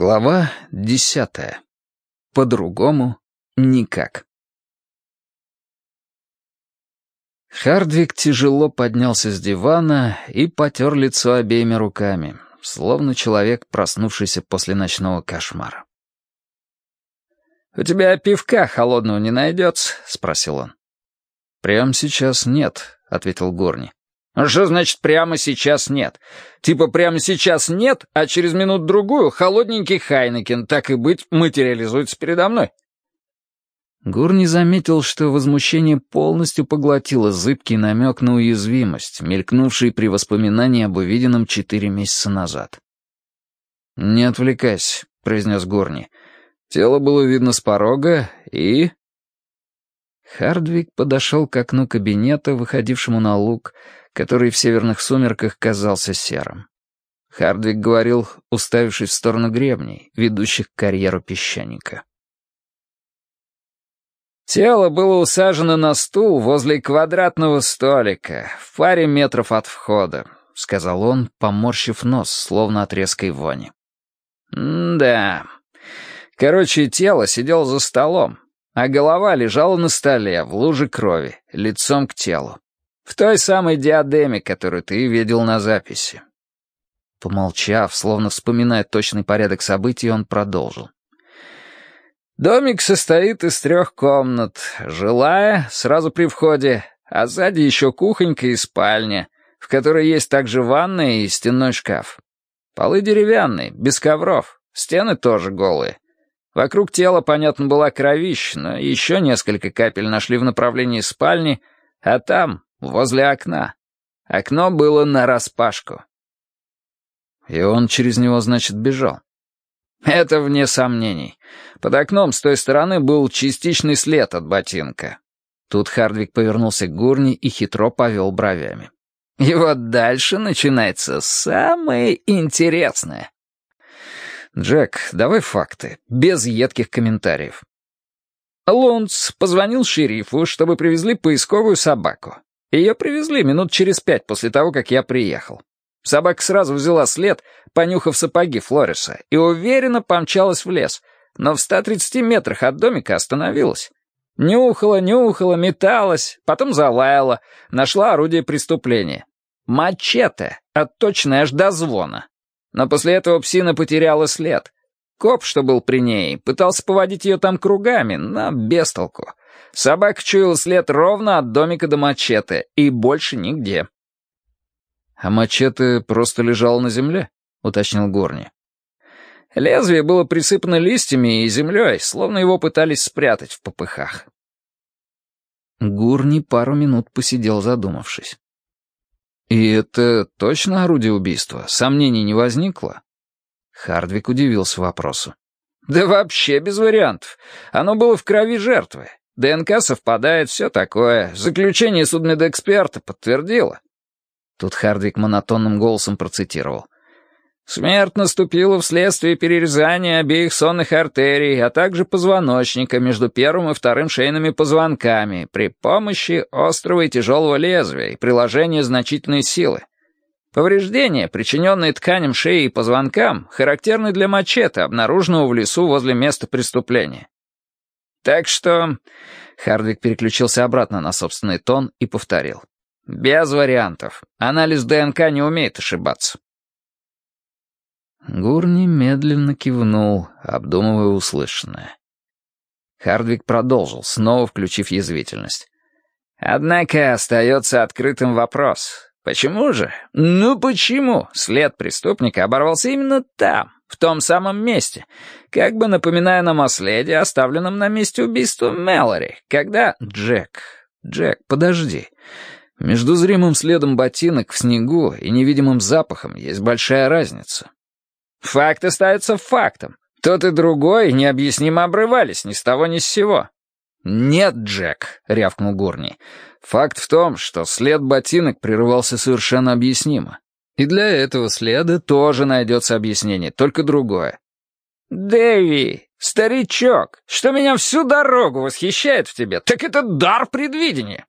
Глава десятая. По-другому никак. Хардвик тяжело поднялся с дивана и потер лицо обеими руками, словно человек, проснувшийся после ночного кошмара. «У тебя пивка холодного не найдется?» — спросил он. «Прямо сейчас нет», — ответил Горни. Что значит прямо сейчас нет? Типа прямо сейчас нет, а через минут-другую холодненький Хайнекен, так и быть, материализуется передо мной. Гур не заметил, что возмущение полностью поглотило зыбкий намек на уязвимость, мелькнувший при воспоминании об увиденном четыре месяца назад. «Не отвлекайся», — произнес Горни. Тело было видно с порога, и... Хардвик подошел к окну кабинета, выходившему на луг, который в северных сумерках казался серым. Хардвик говорил, уставившись в сторону гребней, ведущих к карьеру песчаника. Тело было усажено на стул возле квадратного столика, в паре метров от входа, — сказал он, поморщив нос, словно от резкой вони. «Да. Короче, тело сидело за столом, а голова лежала на столе, в луже крови, лицом к телу. В той самой диадеме, которую ты видел на записи. Помолчав, словно вспоминая точный порядок событий, он продолжил. Домик состоит из трех комнат. Жилая, сразу при входе, а сзади еще кухонька и спальня, в которой есть также ванная и стенной шкаф. Полы деревянные, без ковров, стены тоже голые. Вокруг тела, понятно, была кровища, но еще несколько капель нашли в направлении спальни, а там Возле окна. Окно было нараспашку. И он через него, значит, бежал. Это вне сомнений. Под окном с той стороны был частичный след от ботинка. Тут Хардвик повернулся к Гурни и хитро повел бровями. И вот дальше начинается самое интересное. Джек, давай факты, без едких комментариев. Лунц позвонил шерифу, чтобы привезли поисковую собаку. Ее привезли минут через пять после того, как я приехал. Собака сразу взяла след, понюхав сапоги Флориса, и уверенно помчалась в лес, но в 130 метрах от домика остановилась. Нюхала, нюхала, металась, потом залаяла, нашла орудие преступления. Мачете, отточенное аж до звона. Но после этого псина потеряла след. Коп, что был при ней, пытался поводить ее там кругами, но без толку. Собака чуяла след ровно от домика до мачете, и больше нигде. «А мачете просто лежал на земле?» — уточнил Горни. Лезвие было присыпано листьями и землей, словно его пытались спрятать в попыхах. Гурни пару минут посидел, задумавшись. «И это точно орудие убийства? Сомнений не возникло?» Хардвик удивился вопросу. «Да вообще без вариантов. Оно было в крови жертвы. ДНК совпадает, все такое. Заключение судмедэксперта подтвердило. Тут Хардвик монотонным голосом процитировал. Смерть наступила вследствие перерезания обеих сонных артерий, а также позвоночника между первым и вторым шейными позвонками при помощи острого и тяжелого лезвия и приложения значительной силы. Повреждения, причиненные тканям шеи и позвонкам, характерны для мачете, обнаруженного в лесу возле места преступления. Так что...» Хардвик переключился обратно на собственный тон и повторил. «Без вариантов. Анализ ДНК не умеет ошибаться». Гурни медленно кивнул, обдумывая услышанное. Хардвик продолжил, снова включив язвительность. «Однако остается открытым вопрос. Почему же? Ну почему след преступника оборвался именно там, в том самом месте, как бы напоминая нам о следе, оставленном на месте убийства Мэлори, когда... Джек, Джек, подожди. Между зримым следом ботинок в снегу и невидимым запахом есть большая разница. Факт остается фактом. Тот и другой необъяснимо обрывались ни с того ни с сего. «Нет, Джек», — рявкнул Горни. «Факт в том, что след ботинок прерывался совершенно объяснимо. И для этого следа тоже найдется объяснение, только другое. «Дэви, старичок, что меня всю дорогу восхищает в тебе, так это дар предвидения!»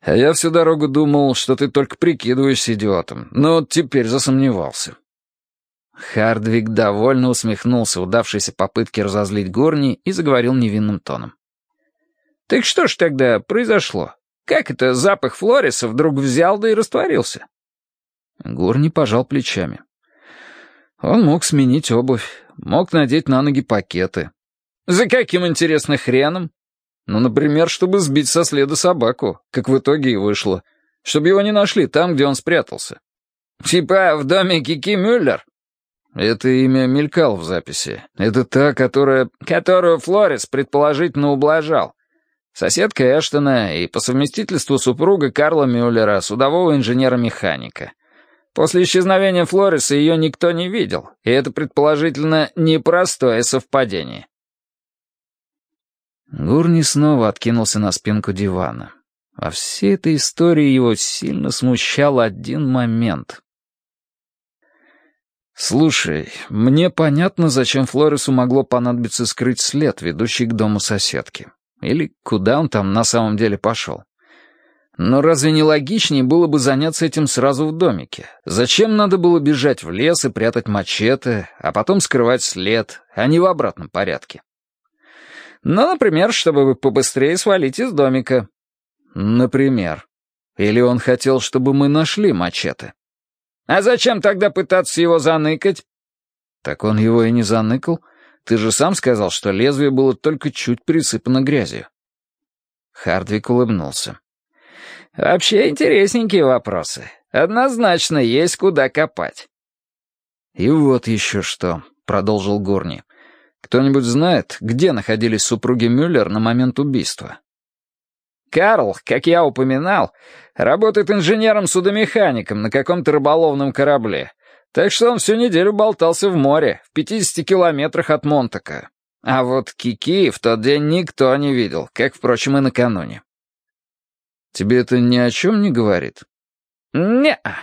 «А я всю дорогу думал, что ты только прикидываешься идиотом, но теперь засомневался». Хардвик довольно усмехнулся удавшейся попытке разозлить Горни и заговорил невинным тоном. «Так что ж тогда произошло? Как это запах Флориса вдруг взял да и растворился?» Горни пожал плечами. Он мог сменить обувь, мог надеть на ноги пакеты. За каким, интересно, хреном? Ну, например, чтобы сбить со следа собаку, как в итоге и вышло. Чтобы его не нашли там, где он спрятался. Типа в доме Кики Мюллер? Это имя мелькал в записи. Это та, которая... Которую Флорис предположительно ублажал. Соседка Эштона и по совместительству супруга Карла Мюллера, судового инженера-механика. После исчезновения Флориса ее никто не видел, и это, предположительно, непростое совпадение. Гурни снова откинулся на спинку дивана. Во всей этой истории его сильно смущал один момент. «Слушай, мне понятно, зачем Флорису могло понадобиться скрыть след, ведущий к дому соседки. Или куда он там на самом деле пошел. Но разве не логичнее было бы заняться этим сразу в домике? Зачем надо было бежать в лес и прятать мачете, а потом скрывать след, а не в обратном порядке? Ну, например, чтобы побыстрее свалить из домика. Например. Или он хотел, чтобы мы нашли мачете? А зачем тогда пытаться его заныкать? Так он его и не заныкал. Ты же сам сказал, что лезвие было только чуть присыпано грязью. Хардвик улыбнулся. Вообще интересненькие вопросы. Однозначно есть куда копать. И вот еще что, продолжил Горни. Кто-нибудь знает, где находились супруги Мюллер на момент убийства? Карл, как я упоминал, работает инженером-судомехаником на каком-то рыболовном корабле, так что он всю неделю болтался в море, в 50 километрах от Монтака. А вот Кики в тот день никто не видел, как, впрочем, и накануне. Тебе это ни о чем не говорит? не -а.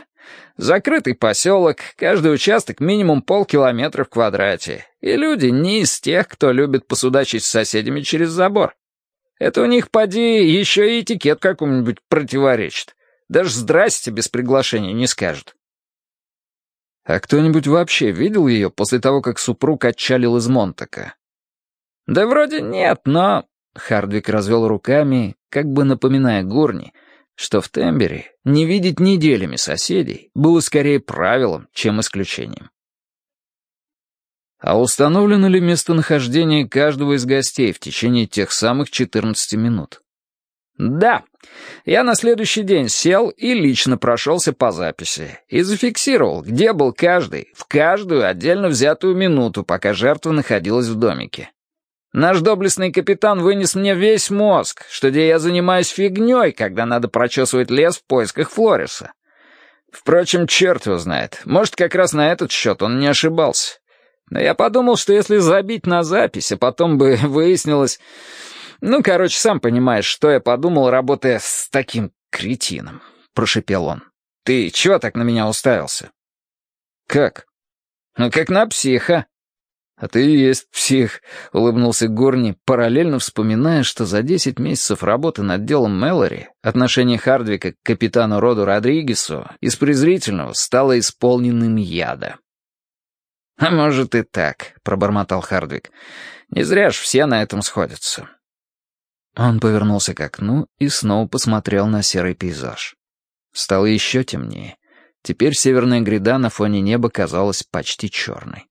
Закрытый поселок, каждый участок минимум полкилометра в квадрате. И люди не из тех, кто любит посудачить с соседями через забор. Это у них, поди, еще и этикет какому-нибудь противоречит. Даже «здрасте» без приглашения не скажут. А кто-нибудь вообще видел ее после того, как супруг отчалил из Монтака? Да вроде нет, но... Хардвик развел руками, как бы напоминая Горни, что в Тембере не видеть неделями соседей было скорее правилом, чем исключением. А установлено ли местонахождение каждого из гостей в течение тех самых 14 минут? Да. Я на следующий день сел и лично прошелся по записи и зафиксировал, где был каждый, в каждую отдельно взятую минуту, пока жертва находилась в домике. Наш доблестный капитан вынес мне весь мозг, что где я занимаюсь фигней, когда надо прочесывать лес в поисках Флориса. Впрочем, черт его знает, может, как раз на этот счет он не ошибался. Но я подумал, что если забить на запись, а потом бы выяснилось... Ну, короче, сам понимаешь, что я подумал, работая с таким кретином, — прошепел он. Ты чего так на меня уставился? Как? Ну, как на психа. «А ты есть псих», — улыбнулся Горни, параллельно вспоминая, что за десять месяцев работы над делом Мэлори отношение Хардвика к капитану Роду Родригесу из презрительного стало исполненным яда. «А может и так», — пробормотал Хардвик. «Не зря ж все на этом сходятся». Он повернулся к окну и снова посмотрел на серый пейзаж. Стало еще темнее. Теперь северная гряда на фоне неба казалась почти черной.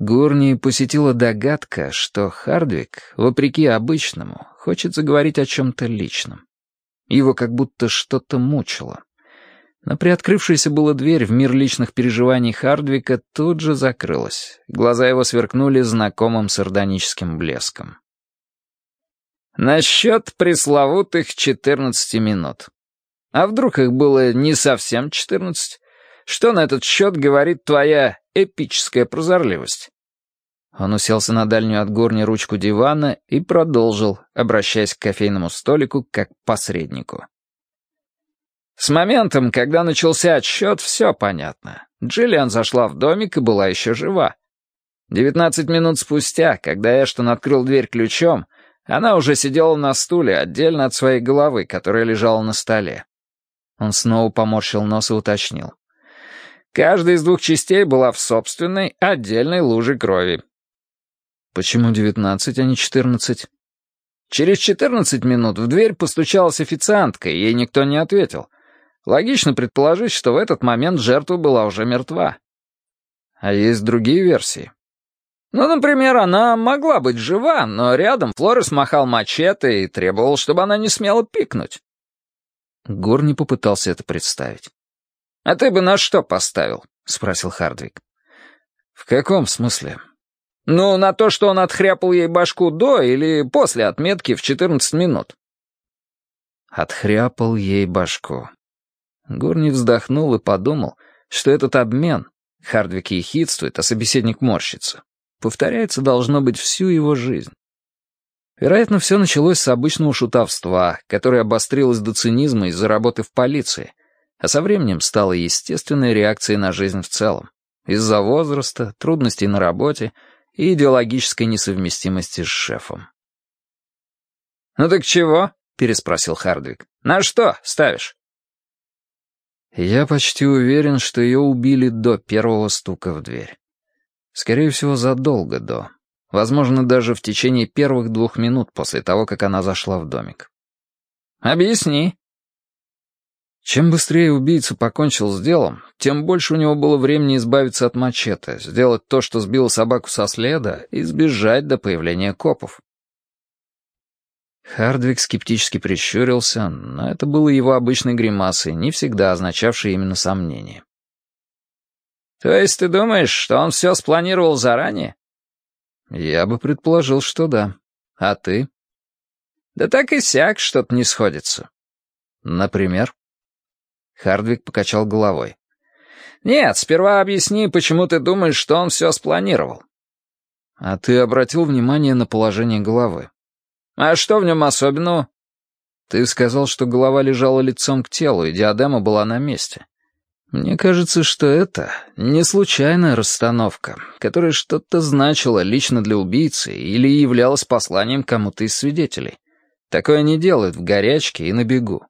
Гурни посетила догадка, что Хардвик, вопреки обычному, хочет заговорить о чем-то личном. Его как будто что-то мучило. Но приоткрывшаяся была дверь в мир личных переживаний Хардвика тут же закрылась. Глаза его сверкнули знакомым сардоническим блеском. Насчет пресловутых четырнадцати минут. А вдруг их было не совсем четырнадцать? Что на этот счет говорит твоя эпическая прозорливость?» Он уселся на дальнюю от горни ручку дивана и продолжил, обращаясь к кофейному столику как к посреднику. С моментом, когда начался отсчет, все понятно. Джиллиан зашла в домик и была еще жива. Девятнадцать минут спустя, когда Эштон открыл дверь ключом, она уже сидела на стуле отдельно от своей головы, которая лежала на столе. Он снова поморщил нос и уточнил. Каждая из двух частей была в собственной, отдельной луже крови. Почему девятнадцать, а не четырнадцать? Через четырнадцать минут в дверь постучалась официантка, ей никто не ответил. Логично предположить, что в этот момент жертва была уже мертва. А есть другие версии? Ну, например, она могла быть жива, но рядом Флорес махал мачете и требовал, чтобы она не смела пикнуть. Горни попытался это представить. «А ты бы на что поставил?» — спросил Хардвик. «В каком смысле?» «Ну, на то, что он отхряпал ей башку до или после отметки в 14 минут». Отхряпал ей башку. Горни вздохнул и подумал, что этот обмен, Хардвик ехидствует, а собеседник морщится, повторяется должно быть всю его жизнь. Вероятно, все началось с обычного шутовства, которое обострилось до цинизма из-за работы в полиции, а со временем стало естественной реакцией на жизнь в целом, из-за возраста, трудностей на работе и идеологической несовместимости с шефом. «Ну так чего?» — переспросил Хардвик. «На что ставишь?» Я почти уверен, что ее убили до первого стука в дверь. Скорее всего, задолго до. Возможно, даже в течение первых двух минут после того, как она зашла в домик. «Объясни», чем быстрее убийца покончил с делом, тем больше у него было времени избавиться от мачете, сделать то, что сбило собаку со следа, и сбежать до появления копов. Хардвик скептически прищурился, но это было его обычной гримасой, не всегда означавшей именно сомнение. «То есть ты думаешь, что он все спланировал заранее?» «Я бы предположил, что да. А ты?» «Да так и сяк что-то не сходится». «Например?» Хардвик покачал головой. «Нет, сперва объясни, почему ты думаешь, что он все спланировал». «А ты обратил внимание на положение головы?» «А что в нем особенного?» «Ты сказал, что голова лежала лицом к телу, и диадема была на месте. Мне кажется, что это не случайная расстановка, которая что-то значила лично для убийцы или являлась посланием кому-то из свидетелей. Такое не делают в горячке и на бегу.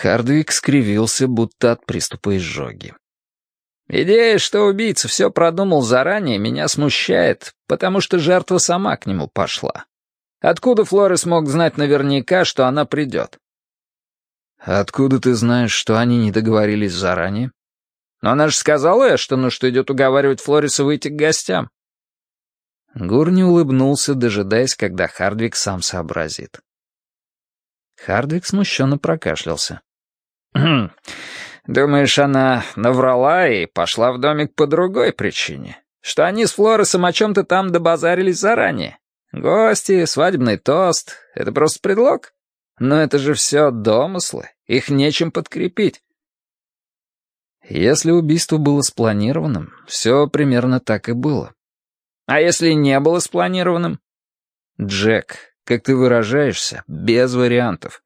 Хардвик скривился, будто от приступа изжоги. «Идея, что убийца все продумал заранее, меня смущает, потому что жертва сама к нему пошла. Откуда Флорес мог знать наверняка, что она придет?» «Откуда ты знаешь, что они не договорились заранее?» «Но она же сказала, что ну что идет уговаривать Флориса выйти к гостям». Гурни улыбнулся, дожидаясь, когда Хардвик сам сообразит. Хардвик смущенно прокашлялся. «Думаешь, она наврала и пошла в домик по другой причине? Что они с Флоресом о чем-то там добазарились заранее? Гости, свадебный тост — это просто предлог? Но это же все домыслы, их нечем подкрепить». Если убийство было спланированным, все примерно так и было. А если не было спланированным? Джек, как ты выражаешься, без вариантов.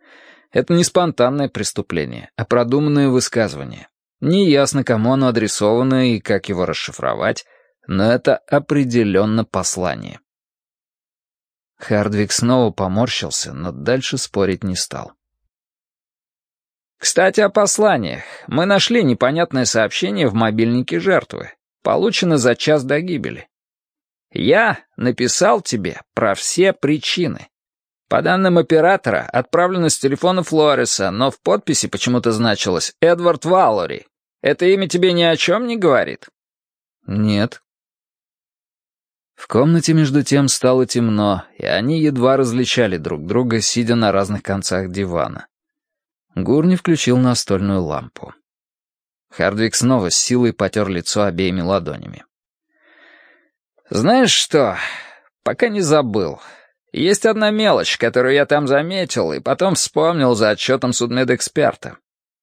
Это не спонтанное преступление, а продуманное высказывание. Неясно, кому оно адресовано и как его расшифровать, но это определенно послание. Хардвик снова поморщился, но дальше спорить не стал. «Кстати, о посланиях. Мы нашли непонятное сообщение в мобильнике жертвы. Получено за час до гибели. Я написал тебе про все причины. По данным оператора, отправлено с телефона Флореса, но в подписи почему-то значилось «Эдвард Валлори». Это имя тебе ни о чем не говорит?» «Нет». В комнате между тем стало темно, и они едва различали друг друга, сидя на разных концах дивана. Гурни включил настольную лампу. Хардвик снова с силой потер лицо обеими ладонями. «Знаешь что, пока не забыл. Есть одна мелочь, которую я там заметил и потом вспомнил за отчетом судмедэксперта.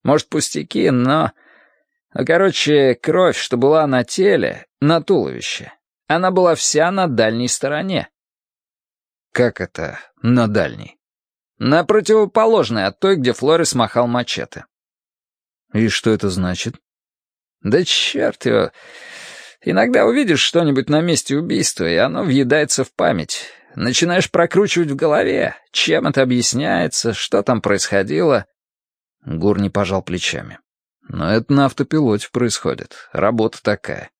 Может, пустяки, но... Ну, короче, кровь, что была на теле, на туловище, она была вся на дальней стороне. Как это «на дальней»? На противоположной от той, где Флорис махал мачете. И что это значит? Да черт его. Иногда увидишь что-нибудь на месте убийства, и оно въедается в память. Начинаешь прокручивать в голове, чем это объясняется, что там происходило. Гур не пожал плечами. Но это на автопилоте происходит. Работа такая.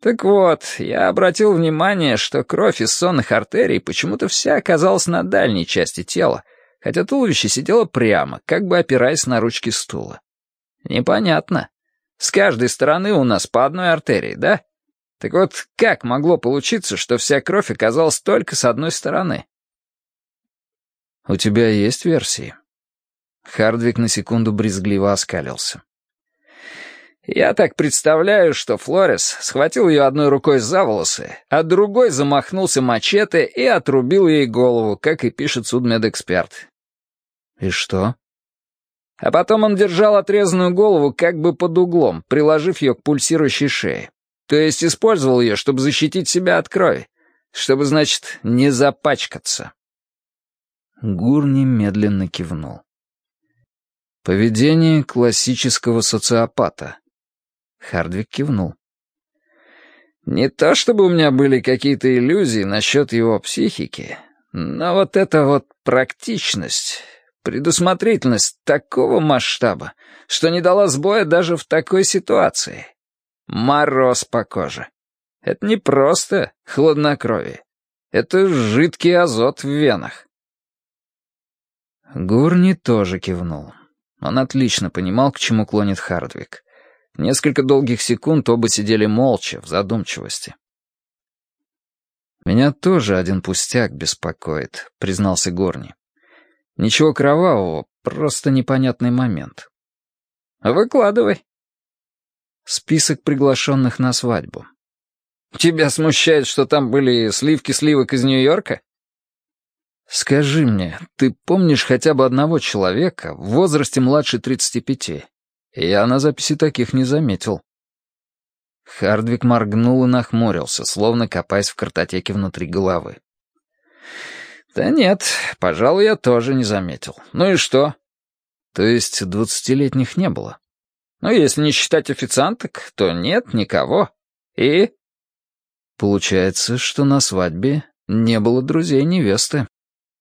Так вот, я обратил внимание, что кровь из сонных артерий почему-то вся оказалась на дальней части тела, хотя туловище сидело прямо, как бы опираясь на ручки стула. Непонятно. С каждой стороны у нас по одной артерии, да? Так вот, как могло получиться, что вся кровь оказалась только с одной стороны? У тебя есть версии? Хардвик на секунду брезгливо оскалился. Я так представляю, что Флорес схватил ее одной рукой за волосы, а другой замахнулся мачете и отрубил ей голову, как и пишет судмедэксперт. И что? А потом он держал отрезанную голову как бы под углом, приложив ее к пульсирующей шее. То есть использовал ее, чтобы защитить себя от крови. Чтобы, значит, не запачкаться. Гурни медленно кивнул. Поведение классического социопата. Хардвик кивнул. Не то чтобы у меня были какие-то иллюзии насчет его психики, но вот эта вот практичность, предусмотрительность такого масштаба, что не дала сбоя даже в такой ситуации. Мороз по коже. Это не просто хладнокровие. Это жидкий азот в венах. Гурни тоже кивнул. Он отлично понимал, к чему клонит Хардвик. Несколько долгих секунд оба сидели молча, в задумчивости. «Меня тоже один пустяк беспокоит», — признался Горни. «Ничего кровавого, просто непонятный момент». «Выкладывай». Список приглашенных на свадьбу. «Тебя смущает, что там были сливки сливок из Нью-Йорка?» «Скажи мне, ты помнишь хотя бы одного человека в возрасте младше 35, я на записи таких не заметил. Хардвик моргнул и нахмурился, словно копаясь в картотеке внутри головы. «Да нет, пожалуй, я тоже не заметил. Ну и что?» «То есть двадцатилетних не было?» «Ну, если не считать официанток, то нет никого. И?» «Получается, что на свадьбе не было друзей невесты»,